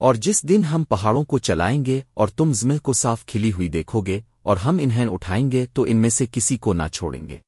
اور جس دن ہم پہاڑوں کو چلائیں گے اور تم زمہ کو صاف کھلی ہوئی دیکھو گے اور ہم انہیں اٹھائیں گے تو ان میں سے کسی کو نہ چھوڑیں گے۔